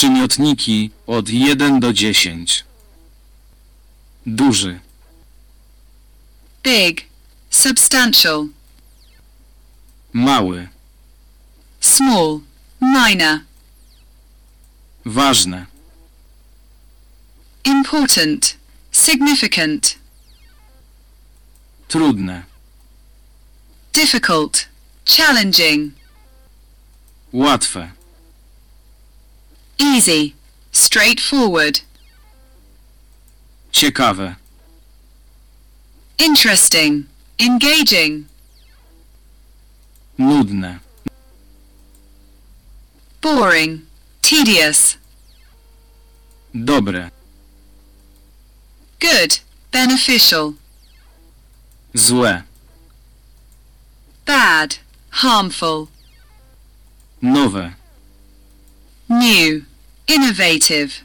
Przymiotniki od 1 do 10. Duży, big, substantial, mały, small, minor, ważne, important, significant, trudne, difficult, challenging, łatwe, easy, straightforward, ciekawe, interesting, engaging, nudne, boring, tedious, dobre, good, beneficial, złe, bad, harmful, nowe, new, innovative,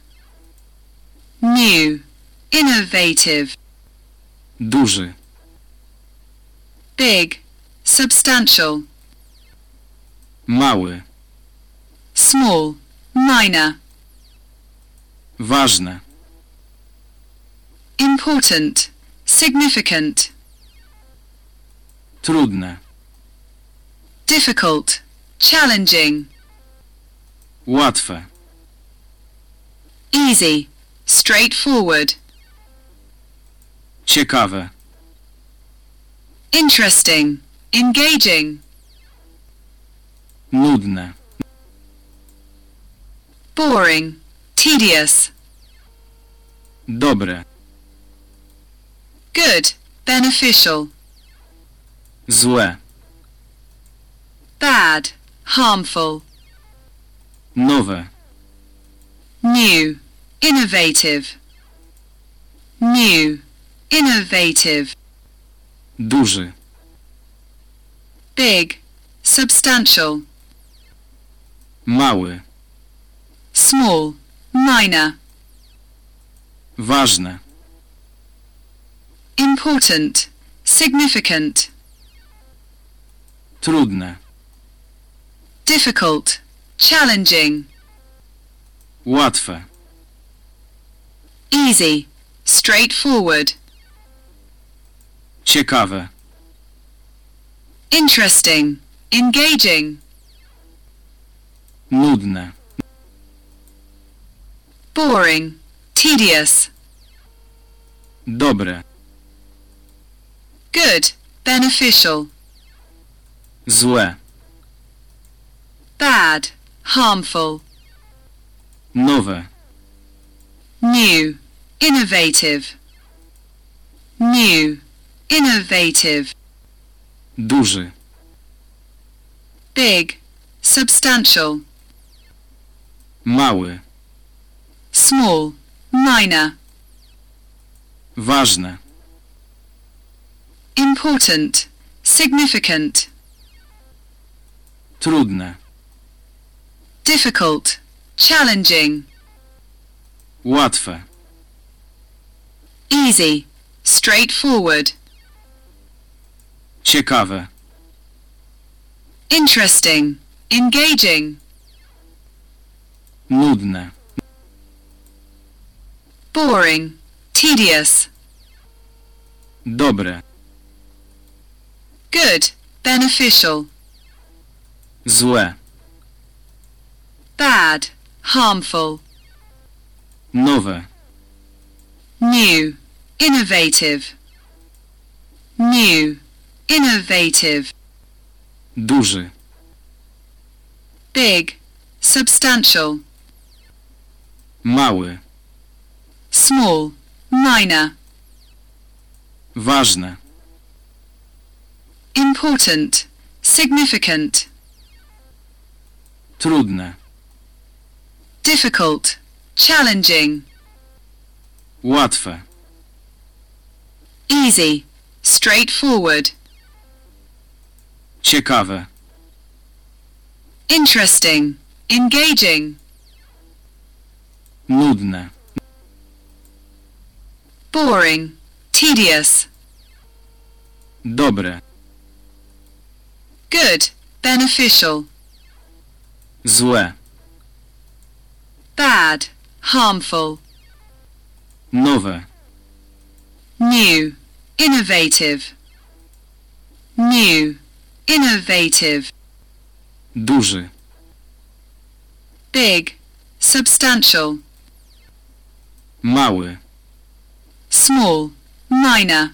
new, innovative, duży, big, substantial, mały, small, minor, ważne, important, significant, trudne, difficult, challenging, łatwe, easy, straightforward, ciekawe, interesting, engaging, nudne, boring, tedious, dobre, good, beneficial, złe, bad, harmful, nowe, new, innovative, new, innovative, duży, big, substantial, mały, small, minor, ważne, important, significant, trudne, difficult, challenging, łatwe, easy, straightforward, ciekawe, interesting, engaging, nudne, boring, tedious, dobre, good, beneficial, złe, bad, harmful, nowe, new, innovative, new, innovative, duży, big, substantial, mały, small, minor, ważne, important, significant, trudne, difficult, challenging, łatwe, easy, straightforward, ciekawe, interesting, engaging, nudne, boring, tedious, dobre, good, beneficial, złe, bad, harmful, nowe, new, innovative, new, innovative, duży, big, substantial, mały, small, minor, ważne, important, significant, trudne, difficult, challenging, łatwe, easy, straightforward, ciekawe, interesting, engaging, nudne, boring, tedious, dobre, good, beneficial, złe, bad, bad, harmful, nowe, new, innovative, new, innovative, duży, big, substantial, mały, small, minor,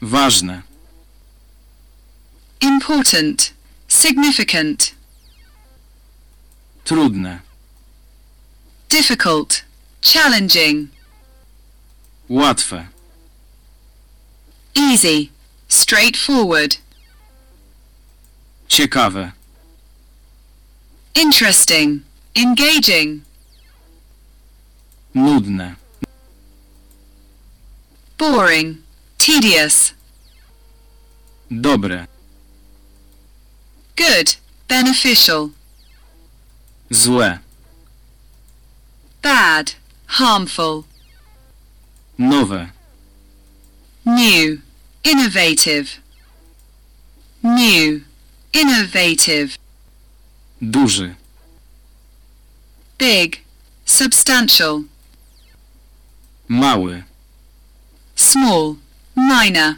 ważne, important, significant, trudne, difficult, challenging, łatwe, easy, straightforward, ciekawe, interesting, engaging, nudne, boring, tedious, dobre, good, beneficial, złe, bad, harmful, nowe, new, innovative, new, innovative, duży, big, substantial, mały, small, minor,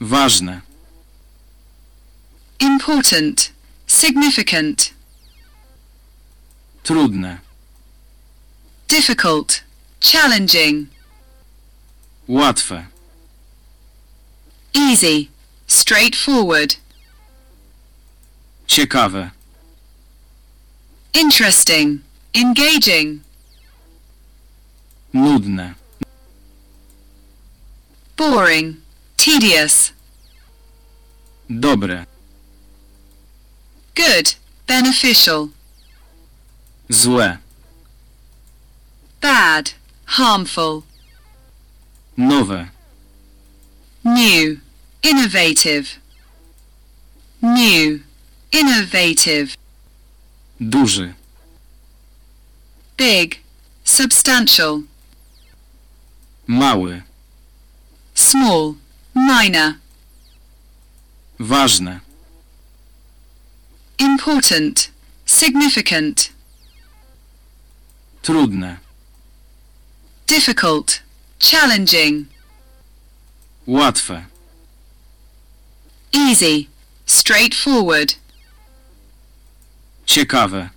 ważne, important, significant, trudne, difficult, challenging, łatwe, easy, straightforward, ciekawe, interesting, engaging, nudne, boring, tedious, dobre, good, beneficial, złe, bad, harmful, nowe, new, innovative, new, innovative, duży, big, substantial, mały, small, minor, ważne, important, significant, trudne, difficult, challenging, łatwe, easy, straightforward, ciekawe,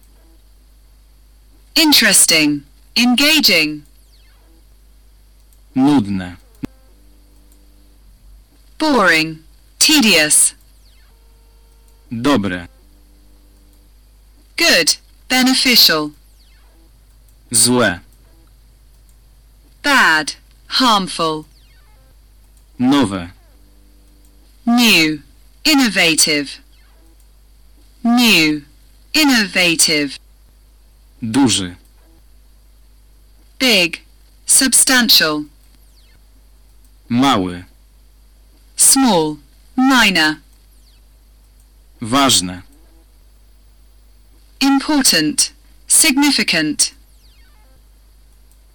interesting, engaging, nudne, boring, tedious, dobre, good, beneficial, złe, bad, harmful, nowe, new, innovative, new, innovative, duży, big, substantial, mały, small, minor, ważne, important, significant,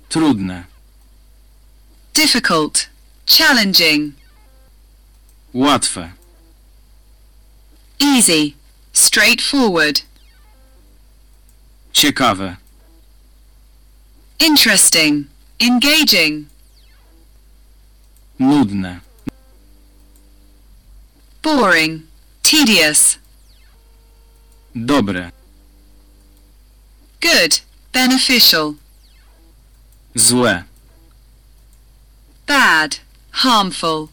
trudne, difficult, challenging, łatwe, easy, straightforward, ciekawe, interesting, engaging, nudne, boring, tedious, dobre, good, beneficial, złe, bad, harmful,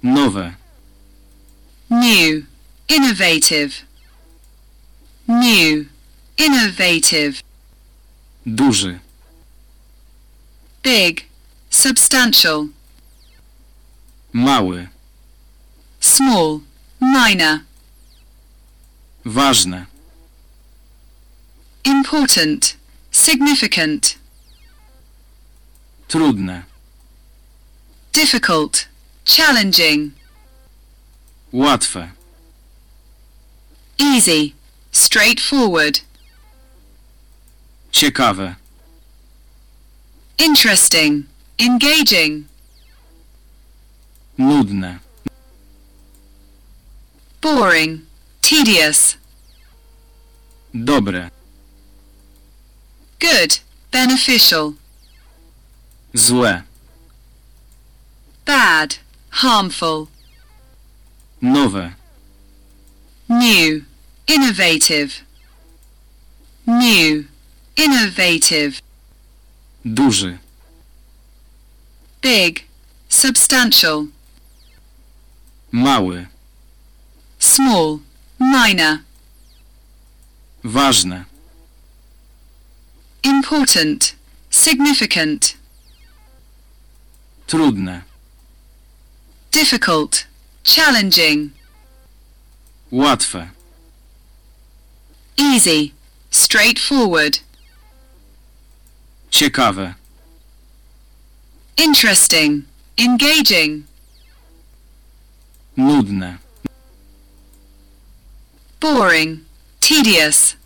nowe, new, innovative, new, innovative, duży, big, substantial, mały, small, minor, ważne, important, significant, trudne, difficult, challenging, łatwe, easy, straightforward, ciekawe, interesting, engaging, nudne, boring, tedious, dobre, good, beneficial, złe, bad, harmful, nowe, new, innovative, new, innovative, duży, big, substantial, mały, small, minor, ważne, important, significant, trudne, difficult, challenging, łatwe, easy, straightforward, ciekawe, interesting, engaging, nudne, boring, tedious,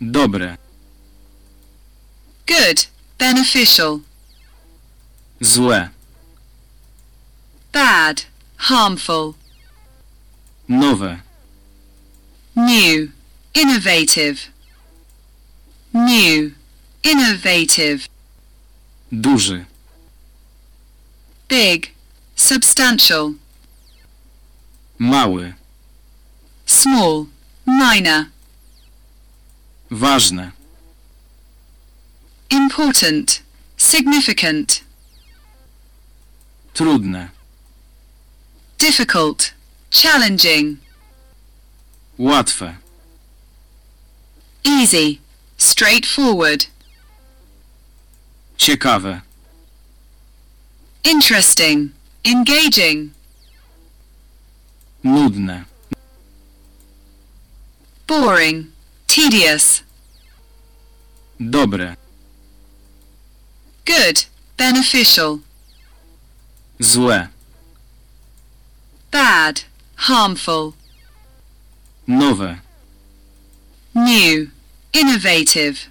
dobre, good, beneficial, złe, bad, harmful, nowe, new, innovative, new, innovative, duży, big, substantial, mały, small, minor, ważne, important, significant, trudne, difficult, challenging, łatwe, easy, straightforward, ciekawe, interesting, engaging, nudne, boring, tedious, dobre, good, beneficial, złe, bad, harmful, nowe, new, innovative,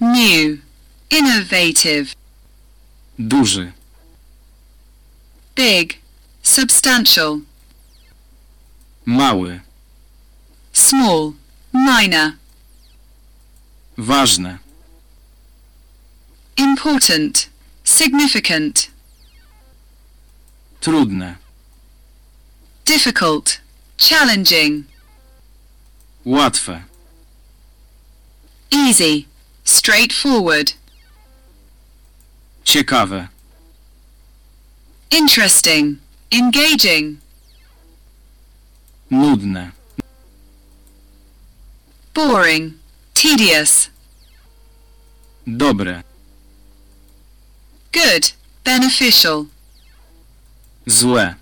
new, innovative, duży, big, substantial, mały, small, minor, ważne, important, significant, trudne, difficult, challenging, łatwe, easy, straightforward, ciekawe, interesting, engaging, nudne, boring, tedious, dobre, good, beneficial, złe,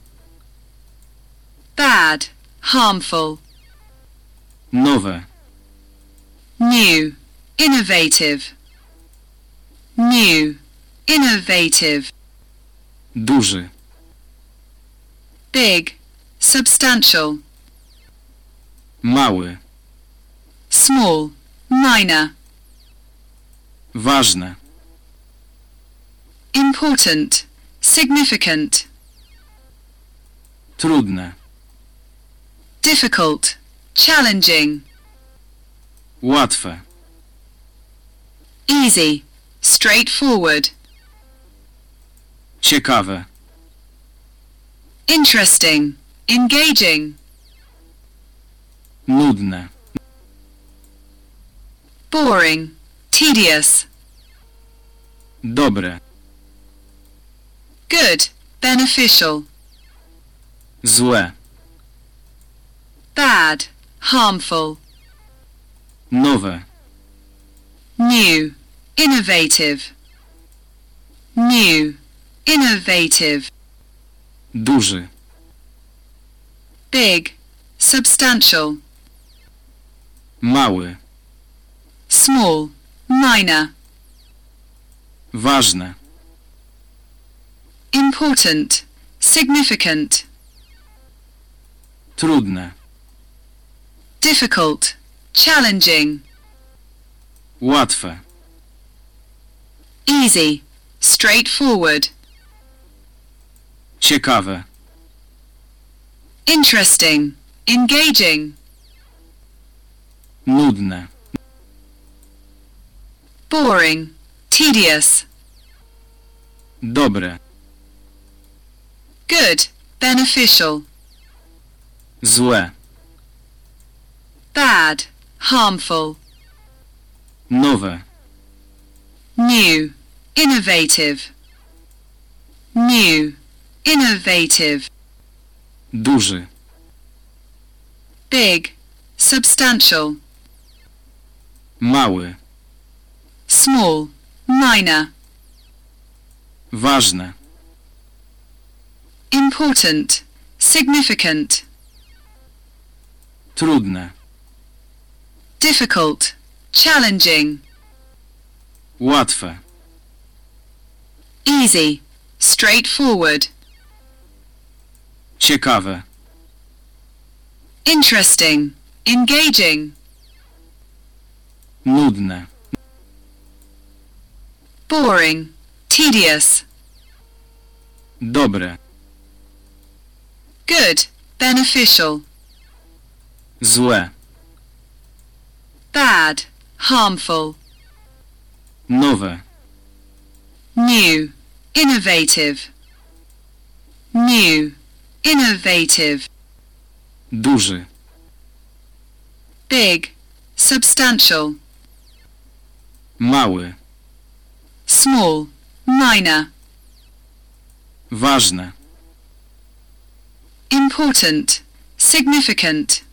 bad, harmful, nowe, new, innovative, new, innovative, duży, big, substantial, mały, small, minor, ważne, important, significant, trudne, difficult, challenging, łatwe, easy, straightforward, ciekawe, interesting, engaging, nudne, boring, tedious, dobre, good, beneficial, złe, bad, harmful, nowe, new, innovative, new, innovative, duży, big, substantial, mały, small, minor, ważne, important, significant, trudne, difficult, challenging, łatwe, easy, straightforward, ciekawe, interesting, engaging, nudne, boring, tedious, dobre, good, beneficial, złe, bad, harmful, nowe, new, innovative, new, innovative, duży, big, substantial, mały, small, minor, ważne, important, significant, trudne, difficult, challenging, łatwe, easy, straightforward, ciekawe, interesting, engaging, nudne, boring, tedious, dobre, good, beneficial, złe, bad, harmful, nowe, new, innovative, new, innovative, duży, big, substantial, mały, small, minor, ważne, important, significant,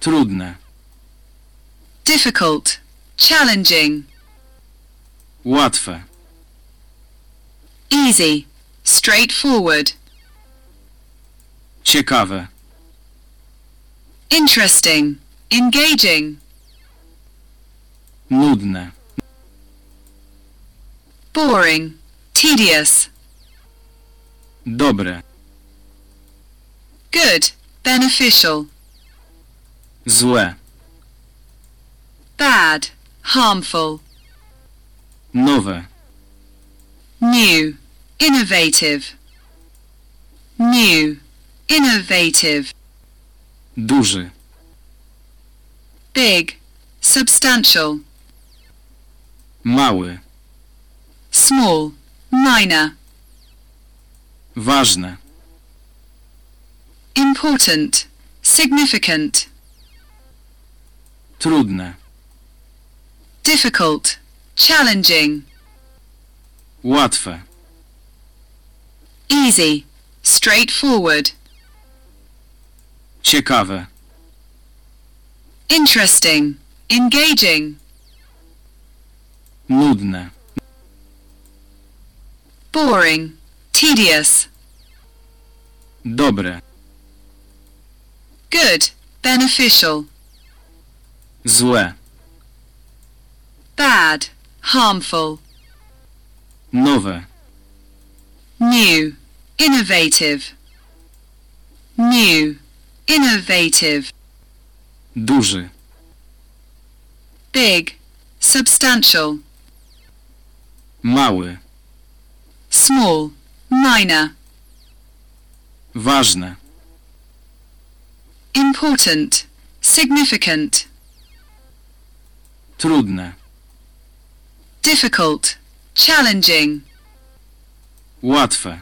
trudne, difficult, challenging, łatwe, easy, straightforward, ciekawe, interesting, engaging, nudne, boring, tedious, dobre, good, beneficial, złe, bad, harmful, nowe, new, innovative, new, innovative, duży, big, substantial, mały, small, minor, ważne, important, significant, trudne, difficult, challenging, łatwe, easy, straightforward, ciekawe, interesting, engaging, nudne, boring, tedious, dobre, good, beneficial, złe, bad, harmful, nowe, new, innovative, new, innovative, duży, big, substantial, mały, small, minor, ważne, important, significant, trudne, difficult, challenging, łatwe,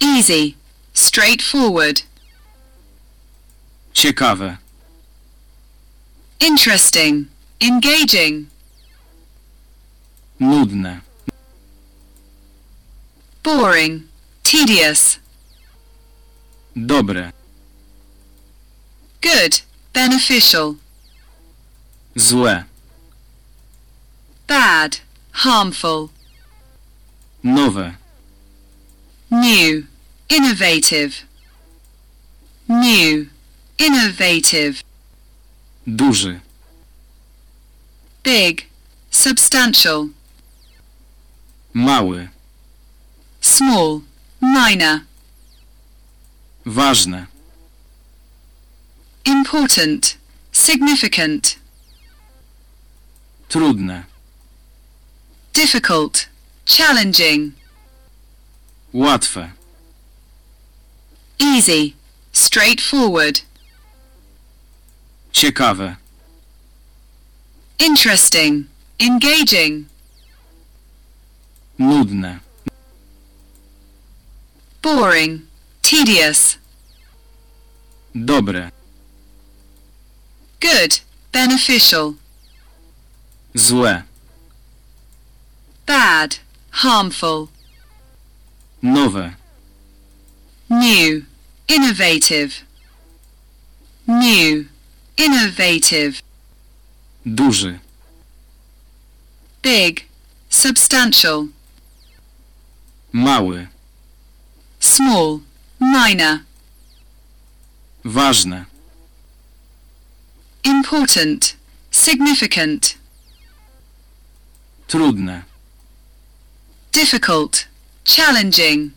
easy, straightforward, ciekawe, interesting, engaging, nudne, boring, tedious, dobre, good, beneficial, złe, bad, harmful, nowe, new, innovative, new, innovative, duży, big, substantial, mały, small, minor, ważne, important, significant, trudne, difficult, challenging, łatwe, easy, straightforward, ciekawe, interesting, engaging, nudne, boring, tedious, dobre, good, beneficial, złe, bad, harmful, nowe, new, innovative, new, innovative, duży, big, substantial, mały, small, minor, ważne, important, significant, trudne, difficult, challenging,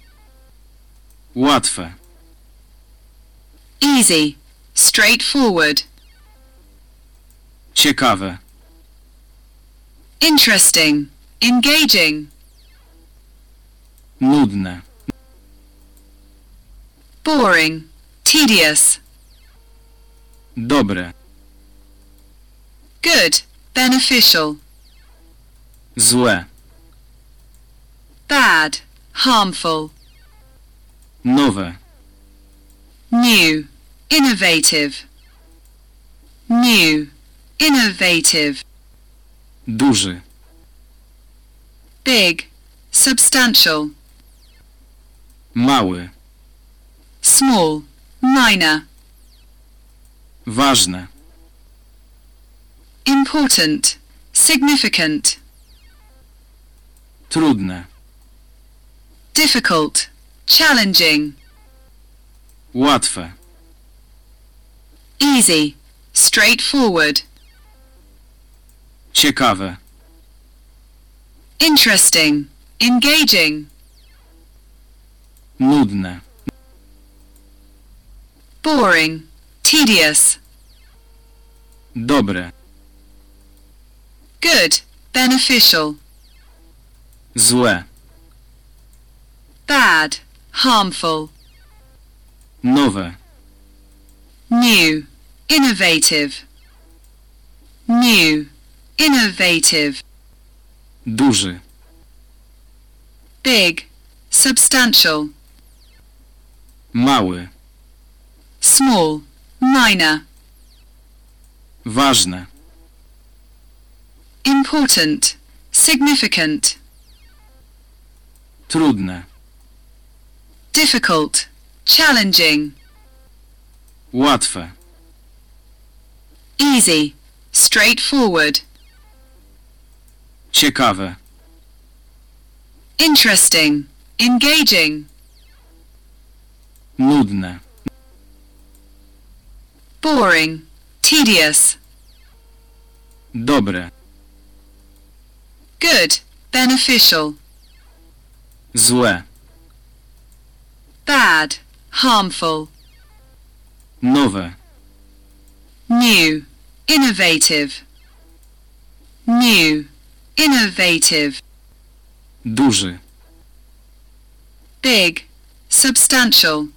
łatwe, easy, straightforward, ciekawe, interesting, engaging, nudne, boring, tedious, dobre, good, beneficial, złe, bad, harmful, nowe, new, innovative, new, innovative, duży, big, substantial, mały, small, minor, ważne, important, significant, trudne, difficult, challenging, łatwe, easy, straightforward, ciekawe, interesting, engaging, nudne, boring, tedious, dobre, good, beneficial, złe, bad, harmful, nowe, new, innovative, new, innovative, duży, big, substantial, mały, small, minor, ważne, important, significant, trudne, difficult, challenging, łatwe, easy, straightforward, ciekawe, interesting, engaging, nudne, boring, tedious, dobre, good, beneficial, złe, bad, harmful, nowe, new, innovative, new, innovative, duży, big, substantial,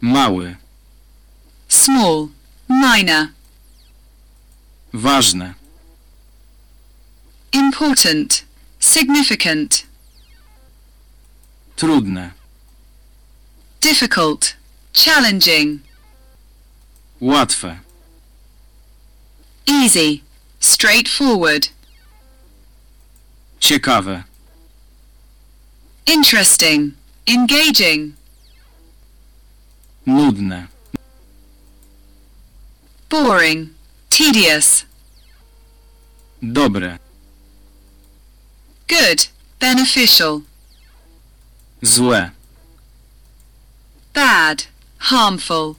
mały, small, minor, ważne, important, significant, trudne, difficult, challenging, łatwe, easy, straightforward, ciekawe, interesting, engaging, nudne, boring, tedious, dobre, good, beneficial, złe, bad, harmful,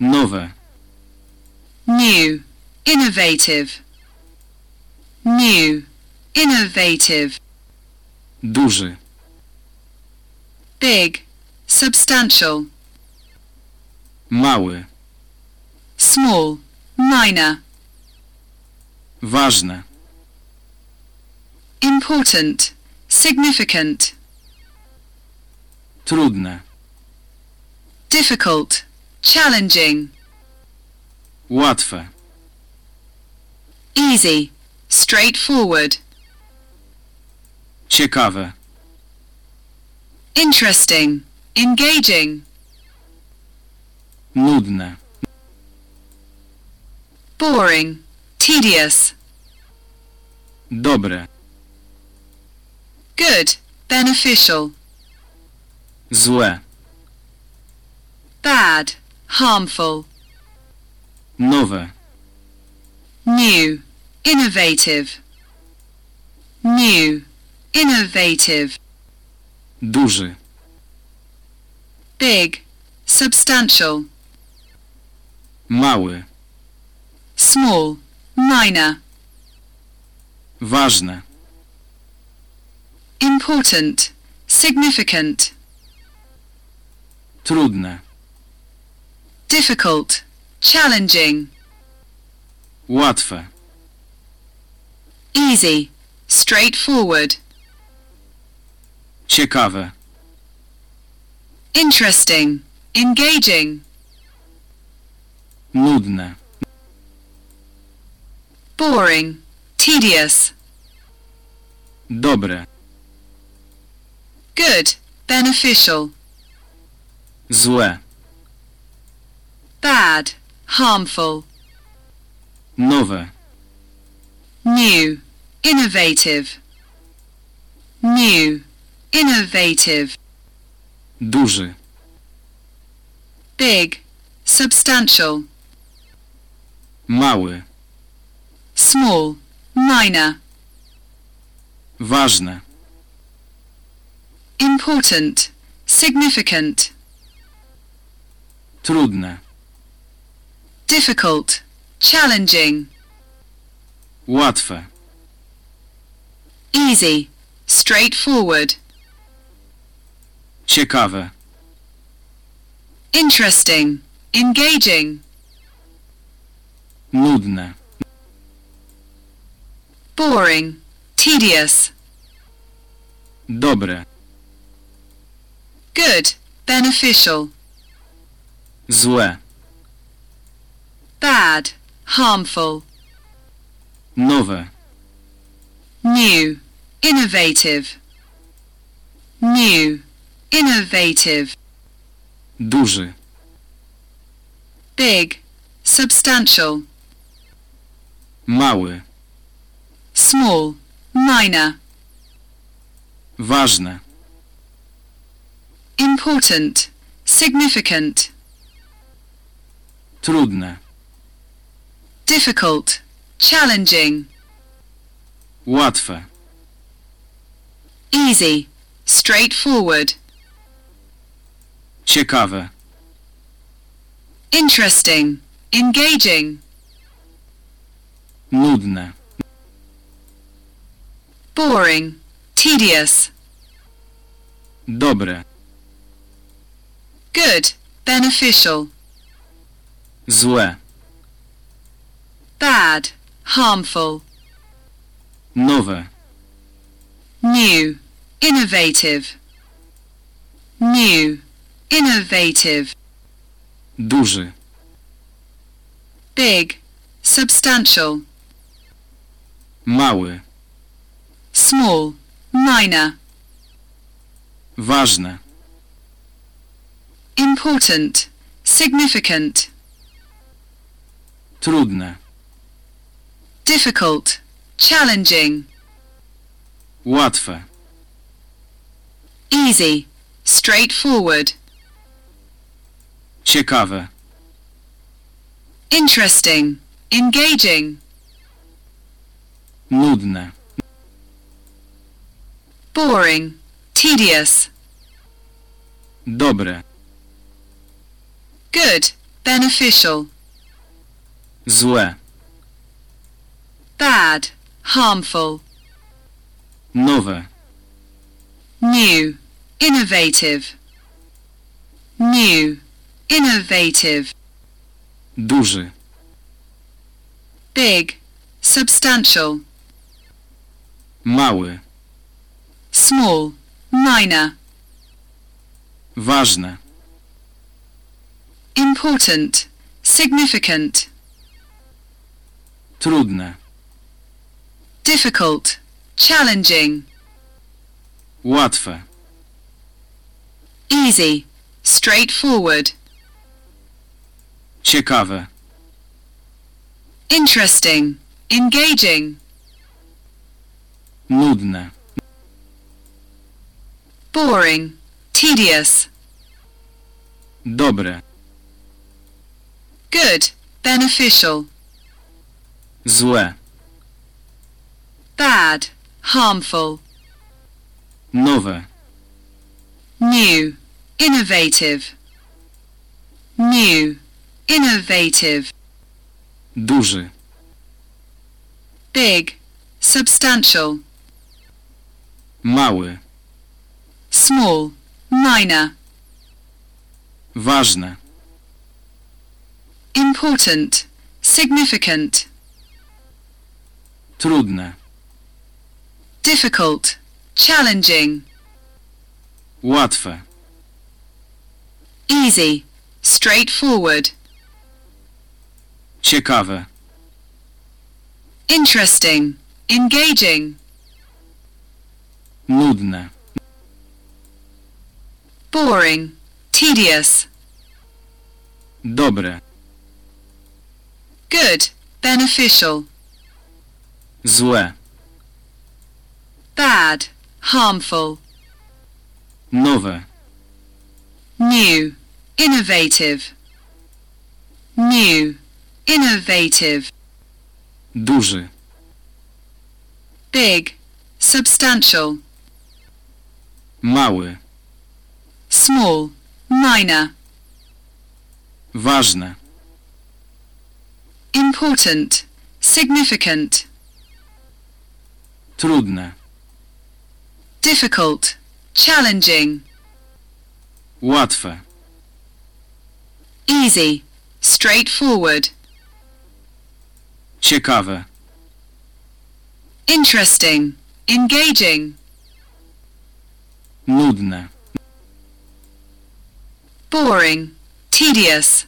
nowe, new, innovative, new, innovative, duży, big, substantial, mały, small, minor, ważne, important, significant, trudne, difficult, challenging, łatwe, easy, straightforward, ciekawe, interesting, engaging, nudne, boring, tedious, dobre, good, beneficial, złe, bad, harmful, nowe, new, innovative, new, innovative, duży, big, substantial, mały, small, minor, ważne, important, significant, trudne, difficult, challenging, łatwe, easy, straightforward, ciekawe, interesting, engaging, nudne, boring, tedious, dobre, good, beneficial, złe, bad, harmful, nowe, new, innovative, new, innovative, duży, big, substantial, mały, small, minor, ważne, important, significant, trudne, difficult, challenging, łatwe, easy, straightforward, ciekawe, interesting, engaging, nudne, boring, tedious, dobre, good, beneficial, złe, bad, harmful, nowe, new, innovative, new, innovative, duży, big, substantial, mały, small, minor, ważne, important, significant, trudne, difficult, challenging, łatwe, easy, straightforward, ciekawe, interesting, engaging, nudne, boring, tedious, dobre, good, beneficial, złe, bad, harmful, nowe, new, innovative, new, innovative, duży, big, substantial, mały, small, minor, ważne, important, significant, trudne, difficult, challenging, łatwe, easy, straightforward, ciekawe, interesting, engaging, nudne, boring, tedious, dobre, good, beneficial, złe, bad, harmful, nowe, new, innovative, new, innovative, duży, big, substantial, mały, small, minor, ważne, important, significant, trudne, difficult, challenging, łatwe, easy, straightforward, ciekawe, interesting, engaging, nudne, boring, tedious, dobre, good, beneficial, złe, bad, harmful, nowe, new, innovative, new, innovative, duży, big, substantial, mały, small, minor, ważne, important, significant, trudne, difficult, challenging, łatwe, easy, straightforward, ciekawe, interesting, engaging, nudne, boring, tedious, dobre, good, beneficial, złe, bad, harmful, nowe, new, innovative, new, innovative, duży, big, substantial, mały, small, minor, ważne, important, significant, trudne, difficult, challenging, łatwe, easy, straightforward, ciekawe, interesting, engaging, nudne, boring, tedious,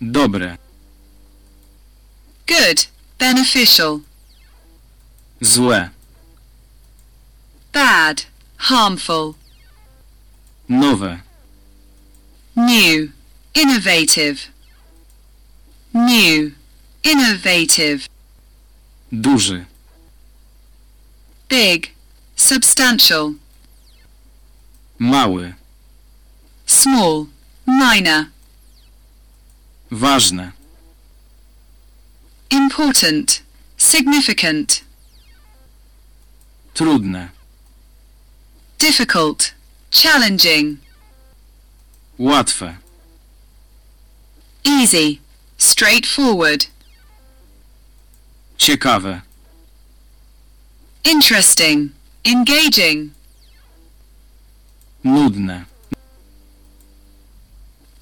dobre, good, beneficial, złe, bad, harmful, nowe, new, innovative, new, innovative, duży, big, substantial, mały, small, minor, ważne, important, significant, trudne, difficult, challenging, łatwe, easy, straightforward, ciekawe, interesting, engaging, nudne,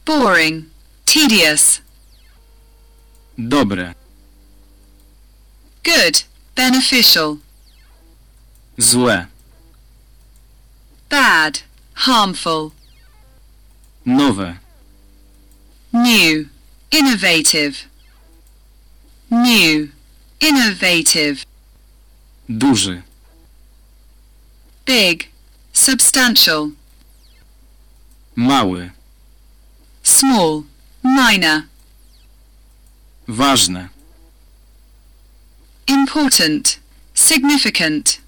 boring, tedious, dobre, good, beneficial, złe, bad, harmful, nowe, new, innovative, new, innovative, duży, big, substantial, mały, small, minor, ważne, important, significant,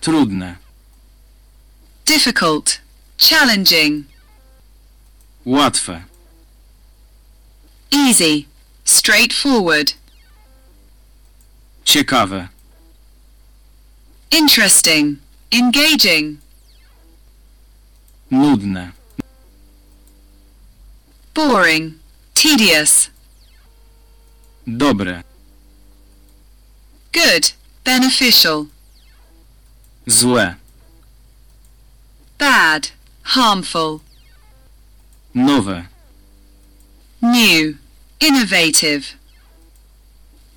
trudne, difficult, challenging, łatwe, easy, straightforward, ciekawe, interesting, engaging, nudne, boring, tedious, dobre, good, beneficial, złe, bad, harmful, nowe, new, innovative,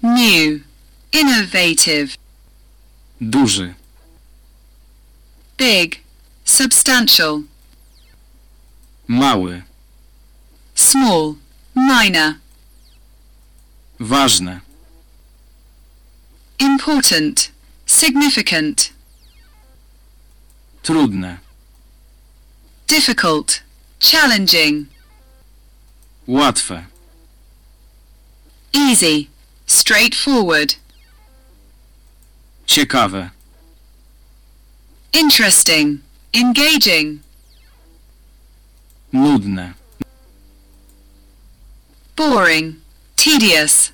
new, innovative, duży, big, substantial, mały, small, minor, ważne, important, significant, Trudne. Difficult, challenging, Łatwe. easy, straightforward, Ciekawe. interesting, engaging, Nudne. boring, tedious,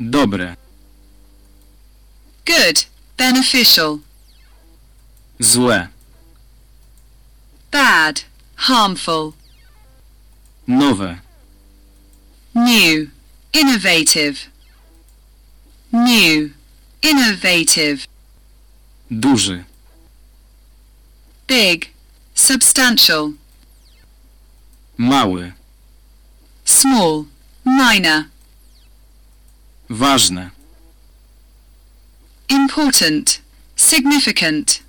Dobre. good, beneficial, Złe. Bad, harmful, Nowe. new, innovative, new, innovative, Duży. big, substantial, Mały. small, minor, Ważne. important, significant,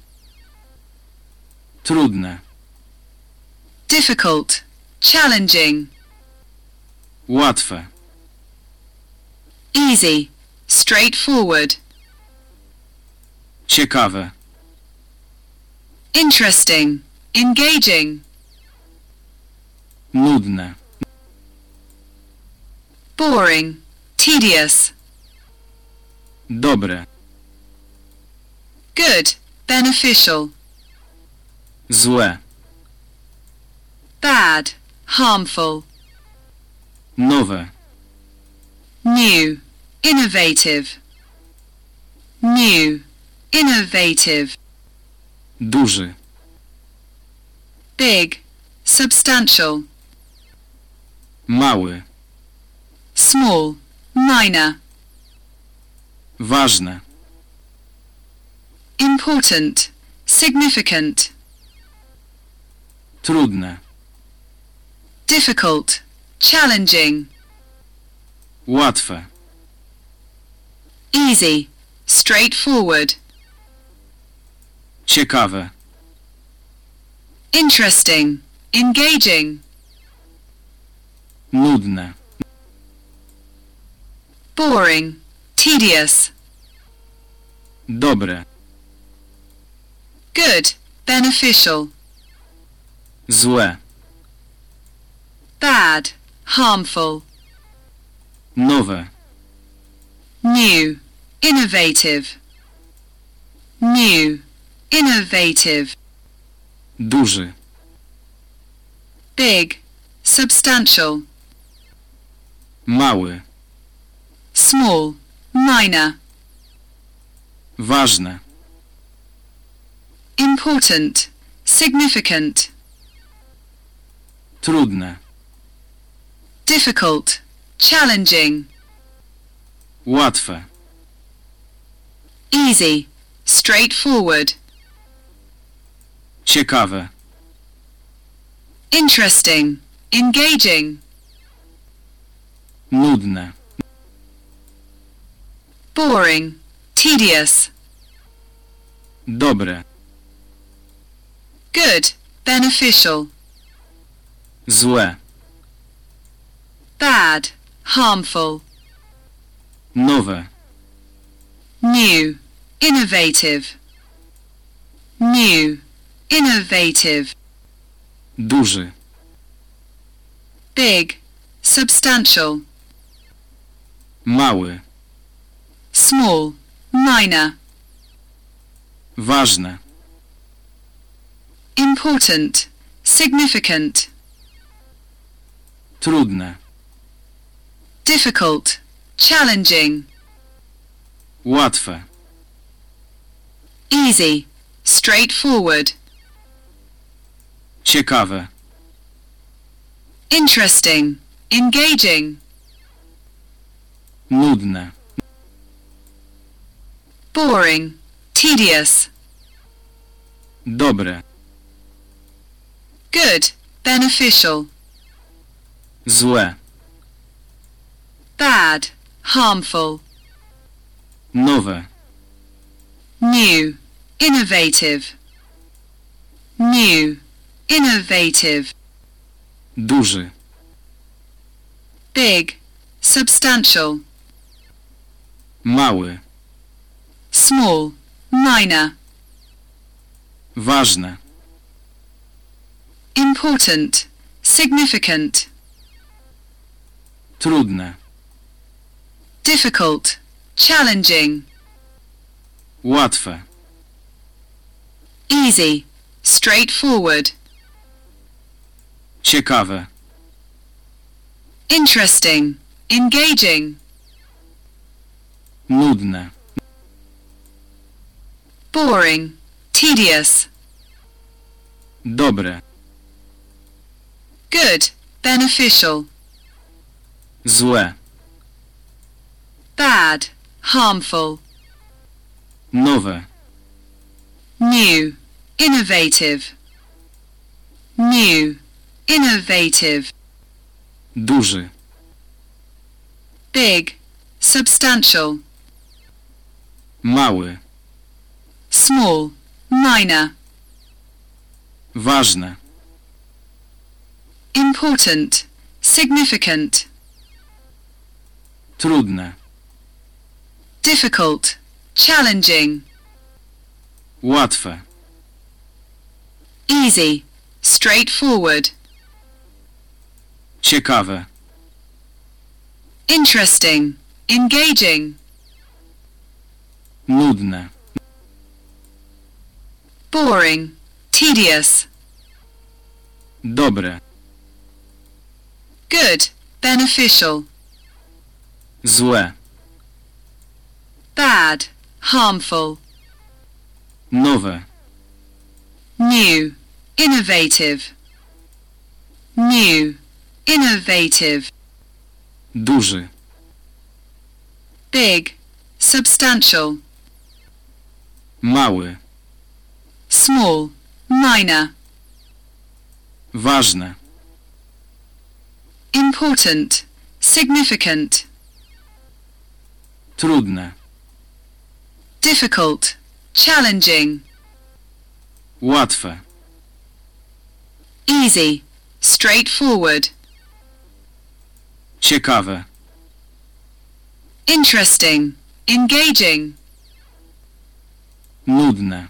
Trudne. Difficult, challenging, Łatwe. easy, straightforward, Ciekawe. interesting, engaging, Nudne. boring, tedious, Dobre. good, beneficial, Złe. Bad, harmful, Nowe. new, innovative, new, innovative, Duży. big, substantial, Mały. small, minor, Ważne. important, significant, Trudne. Difficult, challenging, Łatwe. easy, straightforward, Ciekawe. interesting, engaging, Nudne. boring, tedious, Dobre. good, beneficial, Złe. Bad, harmful, Nowe. new, innovative, new, innovative, Duży. big, substantial, Mały. small, minor, Ważne. important, significant, Trudne. Difficult, challenging, Łatwe. easy, straightforward, Ciekawe. interesting, engaging, Nudne. boring, tedious, Dobre. good, beneficial, Złe. Bad, harmful, Nowe. new, innovative, new, innovative, Duży. big, substantial, Mały. small, minor, Ważne. important, significant, Trudne. Difficult, challenging, Łatwe. easy, straightforward, Ciekawe. interesting, engaging, Nudne. boring, tedious, Dobre. good, beneficial, Złe. Bad, harmful, Nowe. new, innovative, new, innovative, Duży. big, substantial, Mały. small, minor, Ważne. important, significant, Trudne. Difficult, challenging, Łatwe. easy, straightforward, Ciekawe. interesting, engaging, Nudne. boring, tedious, Dobre. good, beneficial, Złe. Bad, harmful, Nowe. new, innovative, new, innovative, Duży. big, substantial, Mały. small, minor, Ważne. important, significant, Trudne. Difficult, challenging, Łatwe. easy, straightforward, Ciekawe. interesting, engaging, Nudne. boring, tedious, Dobre. good, beneficial, Złe. Bad, harmful, Nowe. new, innovative, new, innovative, Duży. big, substantial, Mały. small, minor, Ważne. important, significant, Trudne. Difficult, challenging, Łatwe. easy, straightforward, Ciekawe. interesting, engaging, Nudne.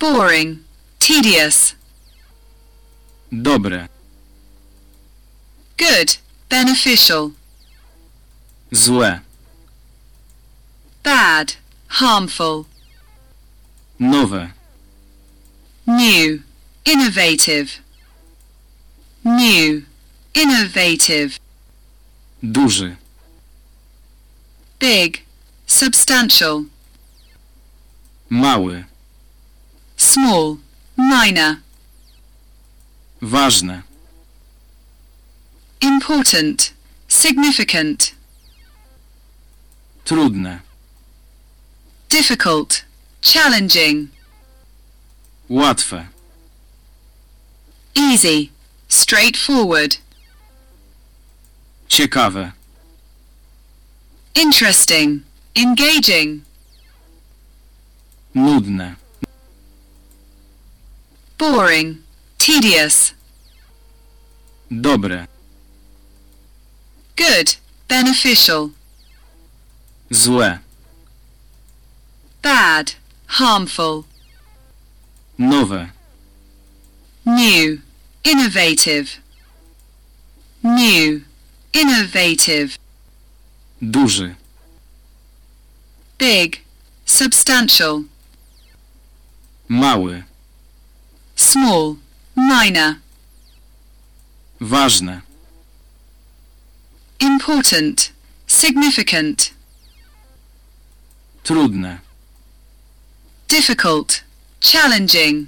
boring, tedious, Dobre. good, beneficial, Złe. Bad, harmful, Nowe. new, innovative, new, innovative, Duży. big, substantial, Mały. small, minor, Ważne. important, significant, Trudne. Difficult, challenging, Łatwe. easy, straightforward, Ciekawe. interesting, engaging, Nudne. boring, tedious, Dobre. good, beneficial, Złe. Bad, harmful, Nowe. new, innovative, new, innovative, Duży. big, substantial, Mały. small, minor, Ważne. important, significant, Trudne. Difficult, challenging,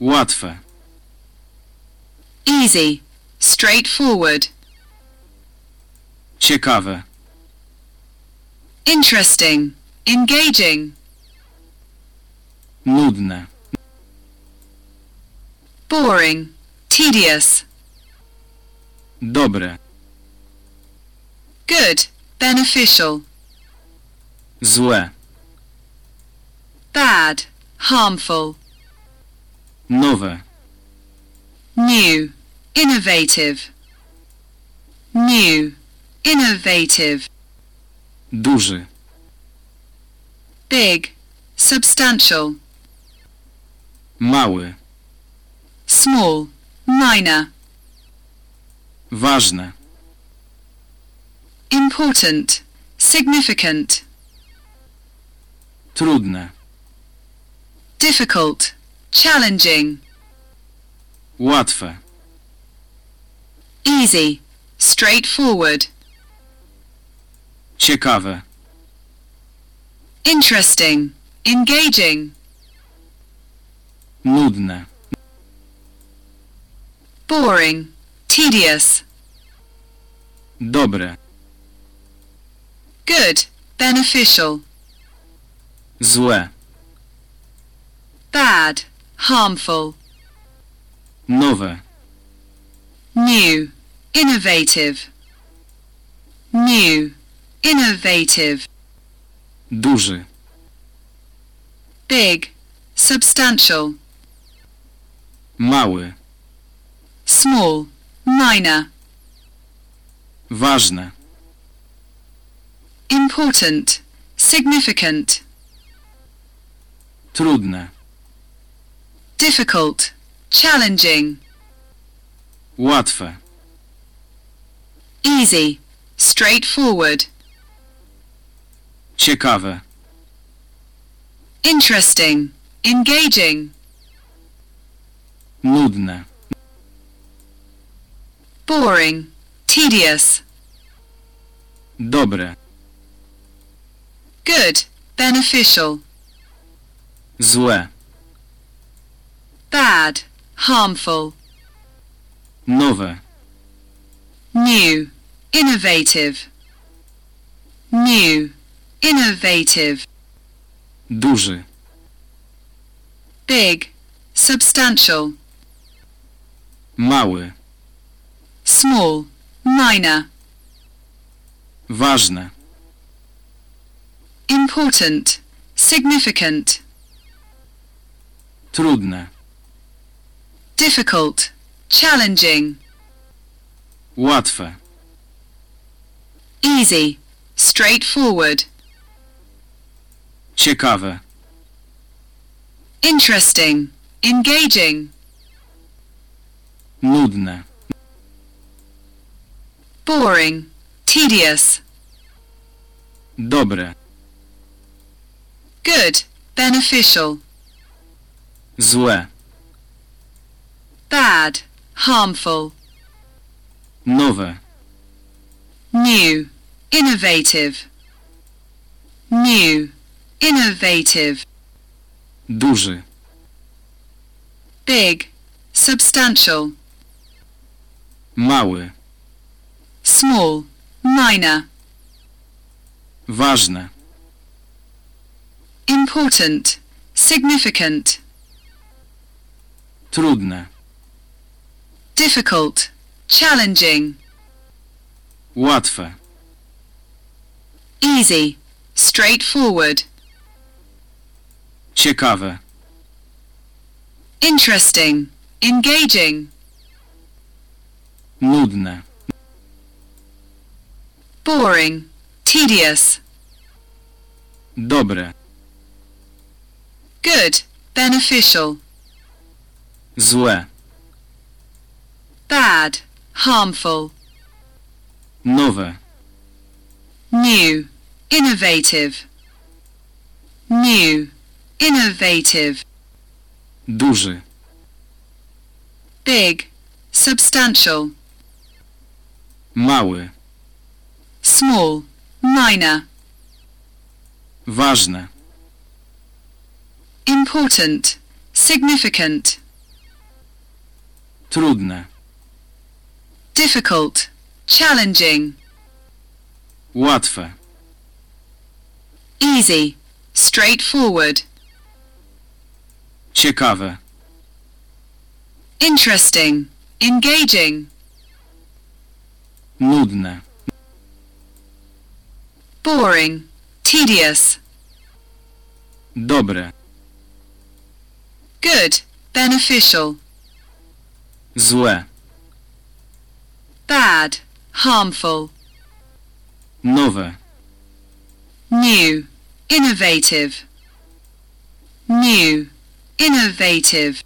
Łatwe. easy, straightforward, Ciekawe. interesting, engaging, Nudne. boring, tedious, Dobre. good, beneficial, Złe. Bad, harmful, Nowe. new, innovative, new, innovative, duży, big, substantial, mały, small, minor, ważne, important, significant, trudne, difficult, challenging, łatwe, easy, straightforward, ciekawe, interesting, engaging, nudne, boring, tedious, dobre, good, beneficial, złe, bad, harmful, nowe, new, innovative, new, innovative, duży, big, substantial, mały, small, minor, ważne, important, significant, trudne, difficult, challenging, łatwe, easy, straightforward, ciekawe, interesting, engaging, nudne, boring, tedious, dobre, good, beneficial, złe, bad, harmful, nowe, new, innovative, new, innovative, duży, big, substantial, mały, small, minor, ważne, important, significant, trudne, difficult, challenging, łatwe, easy, straightforward, ciekawe, interesting, engaging, nudne, boring, tedious, dobre, good, beneficial, złe, bad, harmful, nowe, new, innovative, new, innovative, duży, big, substantial, mały, small, minor, ważne, important, significant, trudne, difficult, challenging, łatwe, easy, straightforward, ciekawe, interesting, engaging, nudne, boring, tedious, dobre, good, beneficial, złe, bad, harmful, nowe, new, innovative, new, innovative, duży, big, substantial, mały, small, minor, ważne, important, significant, trudne, difficult, challenging, łatwe, easy, straightforward, ciekawe, interesting, engaging, nudne, boring, tedious, dobre, good, beneficial, złe, bad, harmful, nowe, new, innovative, new, innovative,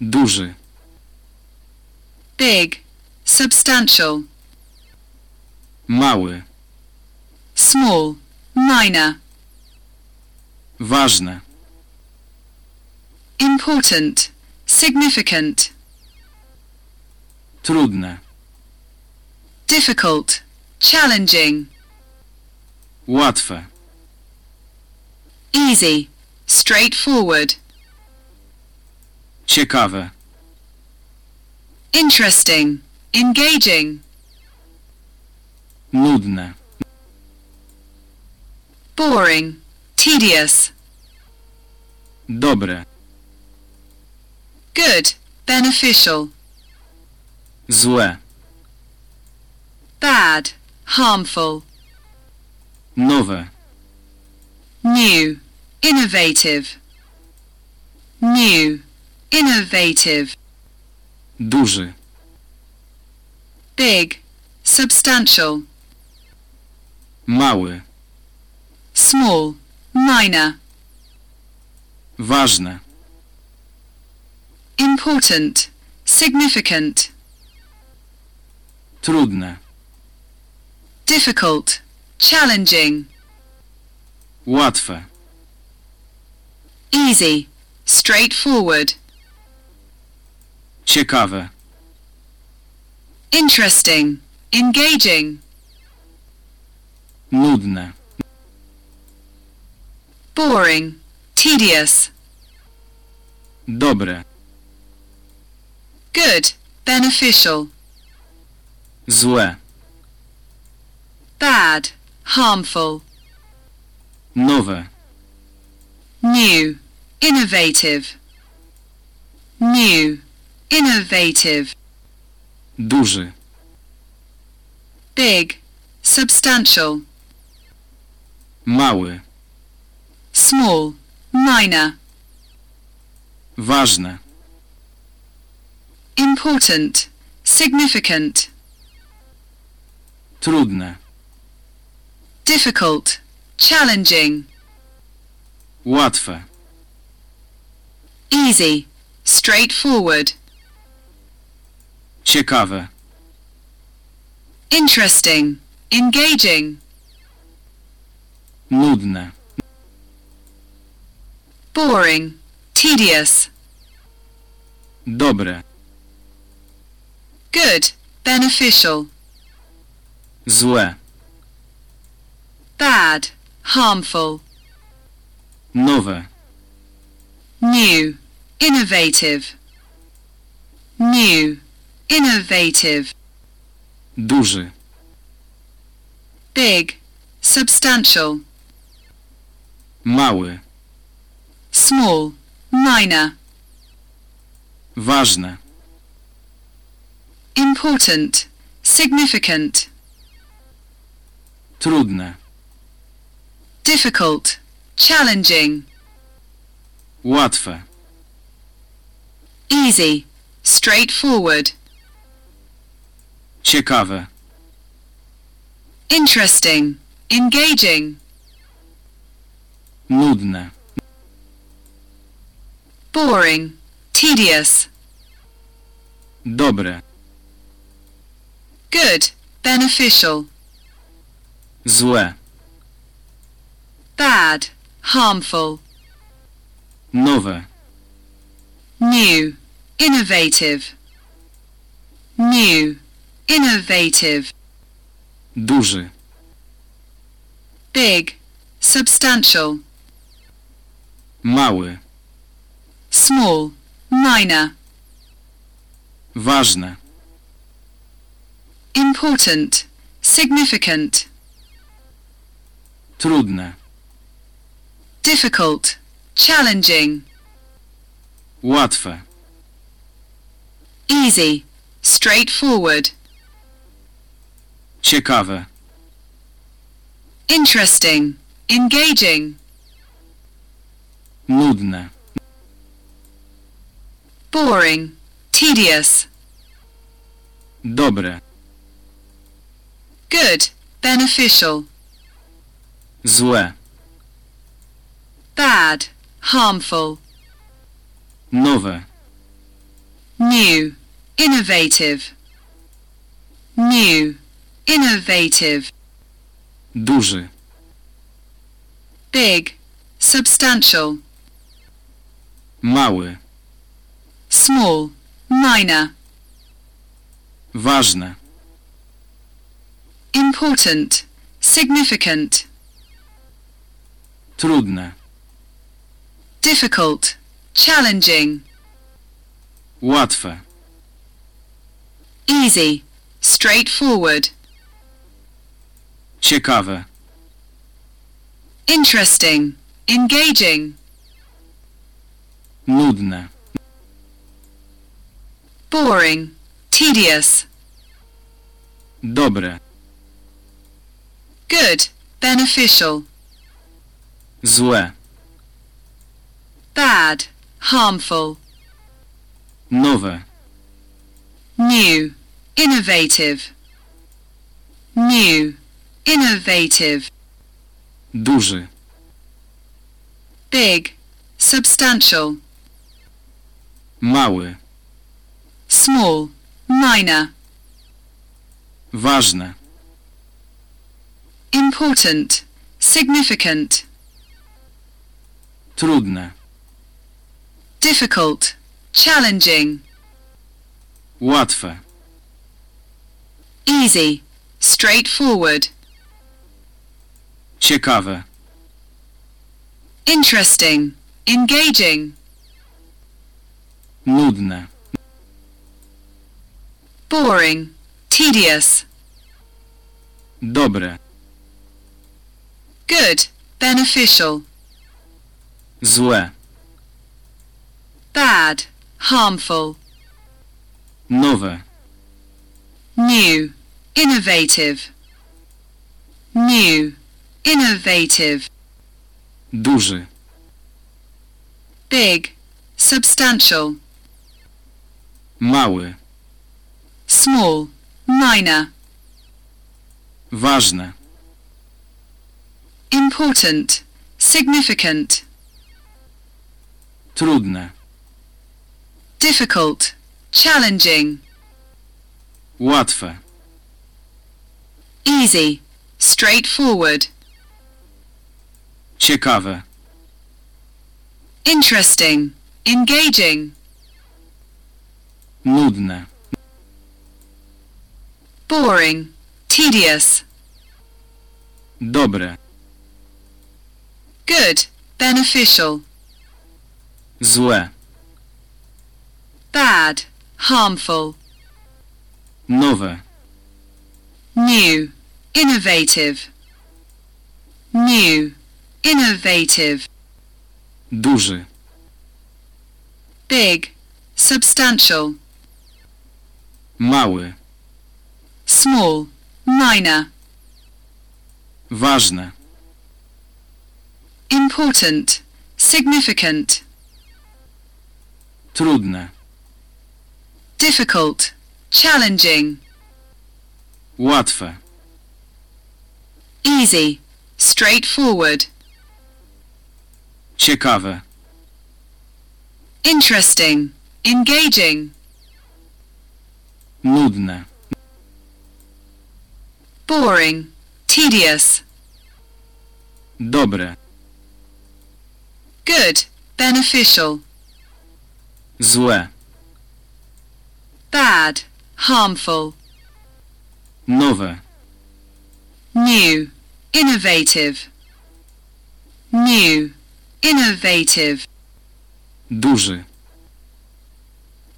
duży, big, substantial, mały, small, minor, ważne, important, significant, trudne, difficult, challenging, łatwe, easy, straightforward, ciekawe, interesting, engaging, nudne, boring, tedious, dobre, good, beneficial, złe, bad, harmful, nowe, new, innovative, new, innovative, duży, big, substantial, mały, small, minor, ważne, important, significant, trudne, difficult, challenging, łatwe, easy, straightforward, ciekawe, interesting, engaging, nudne, boring, tedious, dobre, good, beneficial, złe, bad, harmful, nowe, new, innovative, new, innovative, duży, big, substantial, mały, small, minor, ważne, important, significant, trudne, difficult, challenging, łatwe, easy, straightforward, ciekawe, interesting, engaging, nudne, boring, tedious, dobre, good, beneficial, złe, bad, harmful, nowe, new, innovative, new, innovative, duży, big, substantial, mały, small, minor, ważne, important, significant, trudne, difficult, challenging, łatwe, easy, straightforward, ciekawe, interesting, engaging, nudne, boring, tedious, dobre, good, beneficial, złe, bad, harmful, nowe, new, innovative, new, innovative, duży, big, substantial, mały, small, minor, ważne, important, significant, trudne, difficult, challenging, łatwe, easy, straightforward, ciekawe, interesting, engaging, nudne, boring, tedious, dobre, good, beneficial, złe, bad, harmful, nowe, new, innovative, new, innovative, duży, big, substantial, mały, small, minor, ważne, important, significant, trudne, difficult, challenging, łatwe, easy, straightforward, ciekawe, interesting, engaging, nudne, boring, tedious, dobre, good, beneficial, złe, bad, harmful, nowe, new, innovative, new, innovative, duży, big, substantial, mały, small, minor, ważne, important, significant, trudne, difficult, challenging, łatwe, easy, straightforward, ciekawe, interesting, engaging, nudne, boring, tedious, dobre, good, beneficial, złe, bad, harmful, nowe, new, innovative, new, innovative, duży, big, substantial, mały, small, minor, ważne, important, significant, trudne, difficult, challenging, łatwe, easy, straightforward, ciekawe, interesting, engaging, nudne, boring, tedious, dobre, good, beneficial, złe, bad, harmful, nowe, new, innovative, new, innovative, duży, big, substantial, mały, small, minor, ważne, important, significant, trudne, difficult, challenging, łatwe, easy, straightforward, ciekawe, interesting, engaging, nudne, boring, tedious, dobre, good, beneficial, złe, bad, harmful, nowe, new, innovative, new, innovative, duży,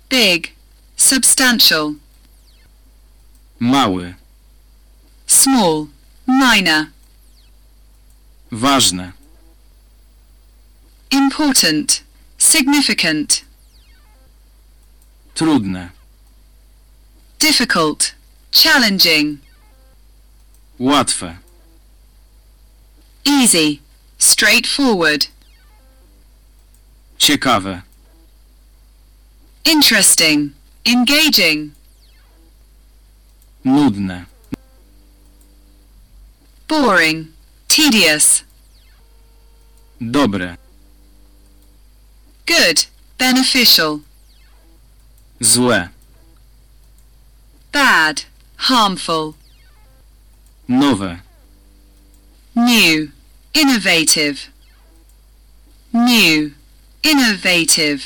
big, substantial, mały, small, minor, ważne, important, significant, trudne, difficult, challenging, łatwe, easy, straightforward, ciekawe, interesting, engaging, nudne, boring, tedious, dobre, good, beneficial, złe, bad, harmful, nowe, new, innovative, new, innovative.